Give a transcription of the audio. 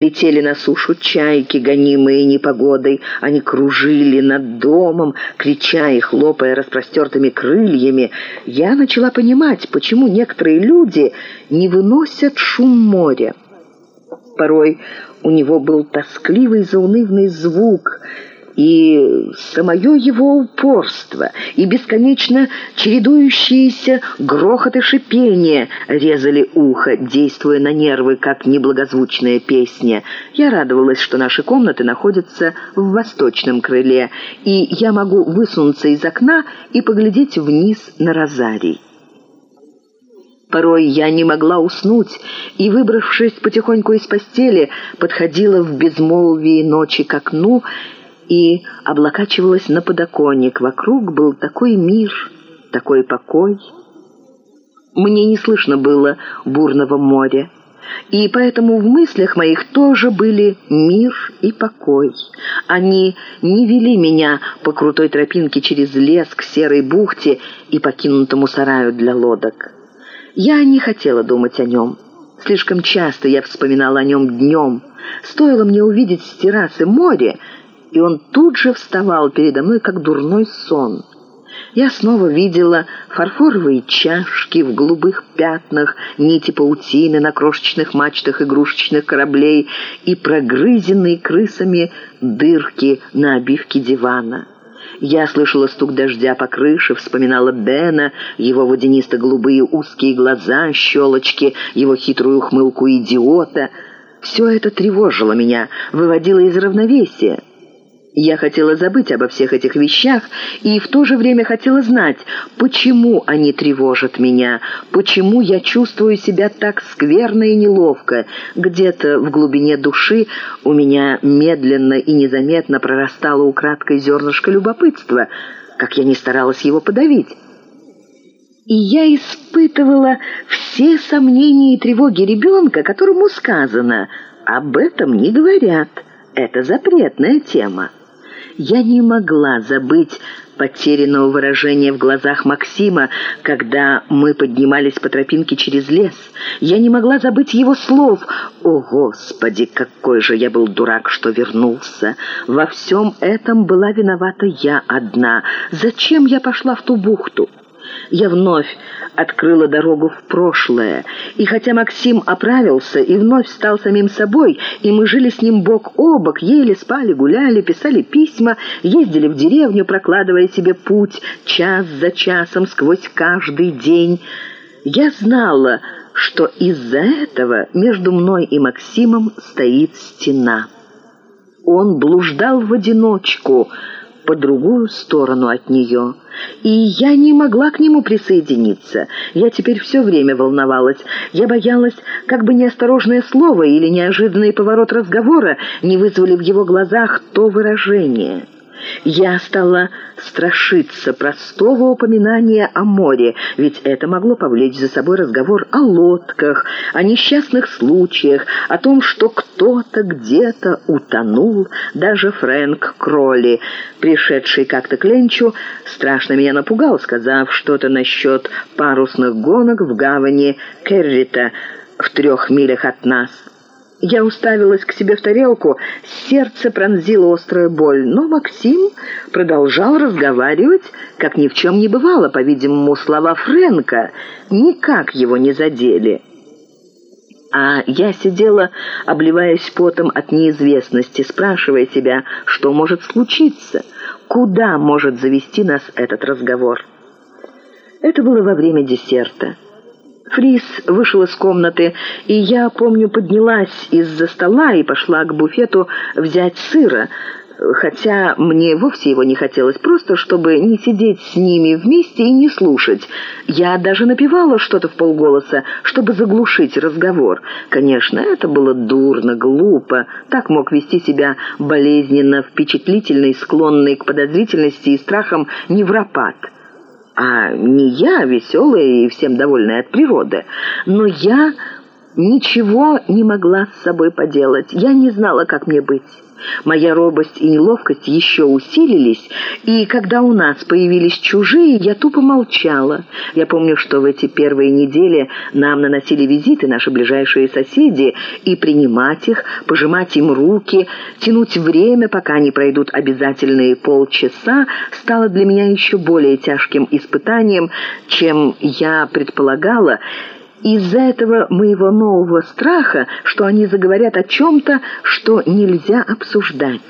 Летели на сушу чайки, гонимые непогодой. Они кружили над домом, крича и хлопая распростертыми крыльями. Я начала понимать, почему некоторые люди не выносят шум моря. Порой у него был тоскливый заунывный звук — и самое его упорство, и бесконечно чередующиеся грохот и шипение резали ухо, действуя на нервы, как неблагозвучная песня. Я радовалась, что наши комнаты находятся в восточном крыле, и я могу высунуться из окна и поглядеть вниз на розарий. Порой я не могла уснуть, и, выбравшись потихоньку из постели, подходила в безмолвии ночи к окну и облокачивалась на подоконник. Вокруг был такой мир, такой покой. Мне не слышно было бурного моря, и поэтому в мыслях моих тоже были мир и покой. Они не вели меня по крутой тропинке через лес к серой бухте и покинутому сараю для лодок. Я не хотела думать о нем. Слишком часто я вспоминала о нем днем. Стоило мне увидеть с террасы море, и он тут же вставал передо мной, как дурной сон. Я снова видела фарфоровые чашки в голубых пятнах, нити паутины на крошечных мачтах игрушечных кораблей и прогрызенные крысами дырки на обивке дивана. Я слышала стук дождя по крыше, вспоминала Бена, его водянисто-голубые узкие глаза, щелочки, его хитрую ухмылку идиота. Все это тревожило меня, выводило из равновесия. Я хотела забыть обо всех этих вещах и в то же время хотела знать, почему они тревожат меня, почему я чувствую себя так скверно и неловко. Где-то в глубине души у меня медленно и незаметно прорастало украдкой зернышко любопытства, как я не старалась его подавить. И я испытывала все сомнения и тревоги ребенка, которому сказано «об этом не говорят». Это запретная тема. Я не могла забыть потерянного выражения в глазах Максима, когда мы поднимались по тропинке через лес. Я не могла забыть его слов. «О, Господи, какой же я был дурак, что вернулся! Во всем этом была виновата я одна. Зачем я пошла в ту бухту?» Я вновь открыла дорогу в прошлое, и хотя Максим оправился и вновь стал самим собой, и мы жили с ним бок о бок, ели, спали, гуляли, писали письма, ездили в деревню, прокладывая себе путь час за часом сквозь каждый день, я знала, что из-за этого между мной и Максимом стоит стена. Он блуждал в одиночку, по другую сторону от нее. И я не могла к нему присоединиться. Я теперь все время волновалась. Я боялась, как бы неосторожное слово или неожиданный поворот разговора не вызвали в его глазах то выражение». Я стала страшиться простого упоминания о море, ведь это могло повлечь за собой разговор о лодках, о несчастных случаях, о том, что кто-то где-то утонул. Даже Фрэнк Кролли, пришедший как-то к Ленчу, страшно меня напугал, сказав что-то насчет парусных гонок в гавани Керрита в трех милях от нас. Я уставилась к себе в тарелку, сердце пронзило острая боль, но Максим продолжал разговаривать, как ни в чем не бывало. По-видимому, слова Фрэнка никак его не задели. А я сидела, обливаясь потом от неизвестности, спрашивая себя, что может случиться, куда может завести нас этот разговор. Это было во время десерта. Фрис вышел из комнаты, и я, помню, поднялась из-за стола и пошла к буфету взять сыра, хотя мне вовсе его не хотелось, просто чтобы не сидеть с ними вместе и не слушать. Я даже напевала что-то в полголоса, чтобы заглушить разговор. Конечно, это было дурно, глупо. Так мог вести себя болезненно впечатлительный, склонный к подозрительности и страхам невропат а не я, веселая и всем довольная от природы. Но я ничего не могла с собой поделать. Я не знала, как мне быть. Моя робость и неловкость еще усилились, и когда у нас появились чужие, я тупо молчала. Я помню, что в эти первые недели нам наносили визиты наши ближайшие соседи, и принимать их, пожимать им руки, тянуть время, пока они пройдут обязательные полчаса, стало для меня еще более тяжким испытанием, чем я предполагала, из-за этого моего нового страха, что они заговорят о чем-то, что нельзя обсуждать.